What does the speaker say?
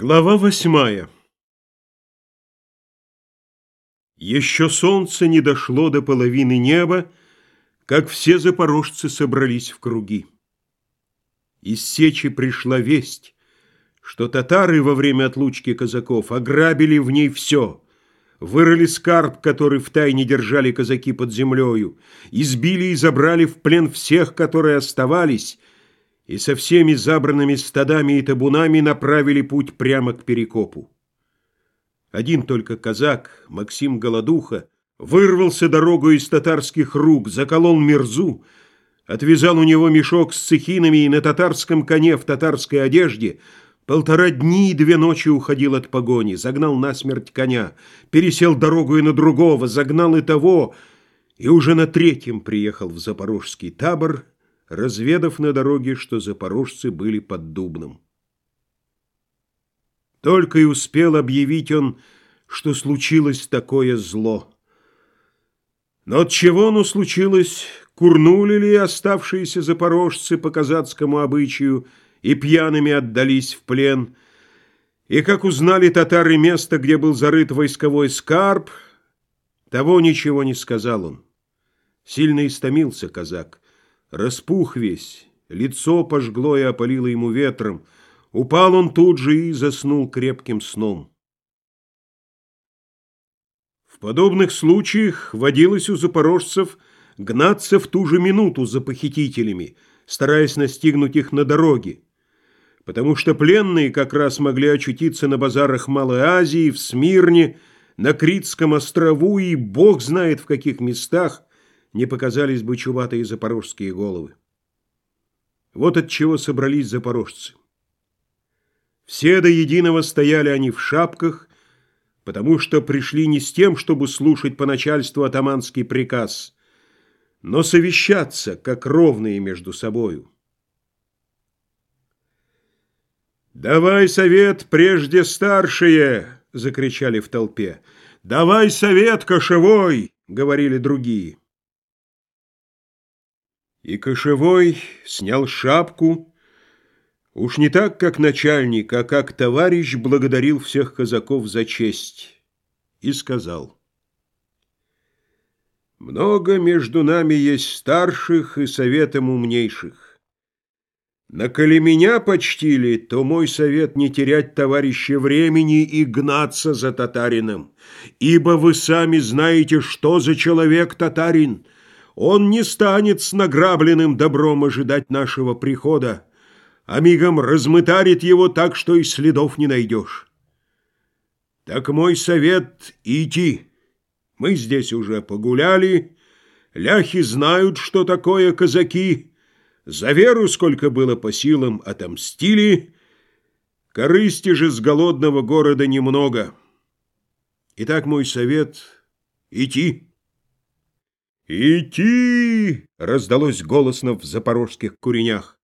Глава восьмая Еще солнце не дошло до половины неба, как все запорожцы собрались в круги. Из сечи пришла весть, что татары во время отлучки казаков ограбили в ней все, вырыли скарб, который втайне держали казаки под землею, избили и забрали в плен всех, которые оставались, и со всеми забранными стадами и табунами направили путь прямо к Перекопу. Один только казак, Максим Голодуха, вырвался дорогу из татарских рук, заколол мерзу, отвязал у него мешок с цехинами и на татарском коне в татарской одежде полтора дни и две ночи уходил от погони, загнал насмерть коня, пересел дорогу и на другого, загнал и того, и уже на третьем приехал в запорожский табор — разведав на дороге, что запорожцы были под Дубном. Только и успел объявить он, что случилось такое зло. Но от чего оно случилось, курнули ли оставшиеся запорожцы по казацкому обычаю и пьяными отдались в плен, и как узнали татары место, где был зарыт войсковой скарб, того ничего не сказал он. Сильно истомился казак — Распух весь, лицо пожгло и опалило ему ветром. Упал он тут же и заснул крепким сном. В подобных случаях водилось у запорожцев гнаться в ту же минуту за похитителями, стараясь настигнуть их на дороге, потому что пленные как раз могли очутиться на базарах Малой Азии, в Смирне, на Критском острову и бог знает в каких местах, не показались бы чуватые запорожские головы. Вот от чего собрались запорожцы. Все до единого стояли они в шапках, потому что пришли не с тем, чтобы слушать по начальству атаманский приказ, но совещаться, как ровные между собою. «Давай совет прежде старшие!» — закричали в толпе. «Давай совет кошевой!» — говорили другие. И кошевой снял шапку, уж не так, как начальник, а как товарищ благодарил всех казаков за честь, и сказал, «Много между нами есть старших и советом умнейших. На коли меня почтили, то мой совет не терять товарища времени и гнаться за татарином, ибо вы сами знаете, что за человек татарин». Он не станет с награбленным добром ожидать нашего прихода, а мигом размытарит его так, что и следов не найдешь. Так мой совет — идти. Мы здесь уже погуляли, ляхи знают, что такое казаки, за веру, сколько было по силам, отомстили, корысти же с голодного города немного. Итак, мой совет — идти. «Идти!» — раздалось голосно в запорожских куренях.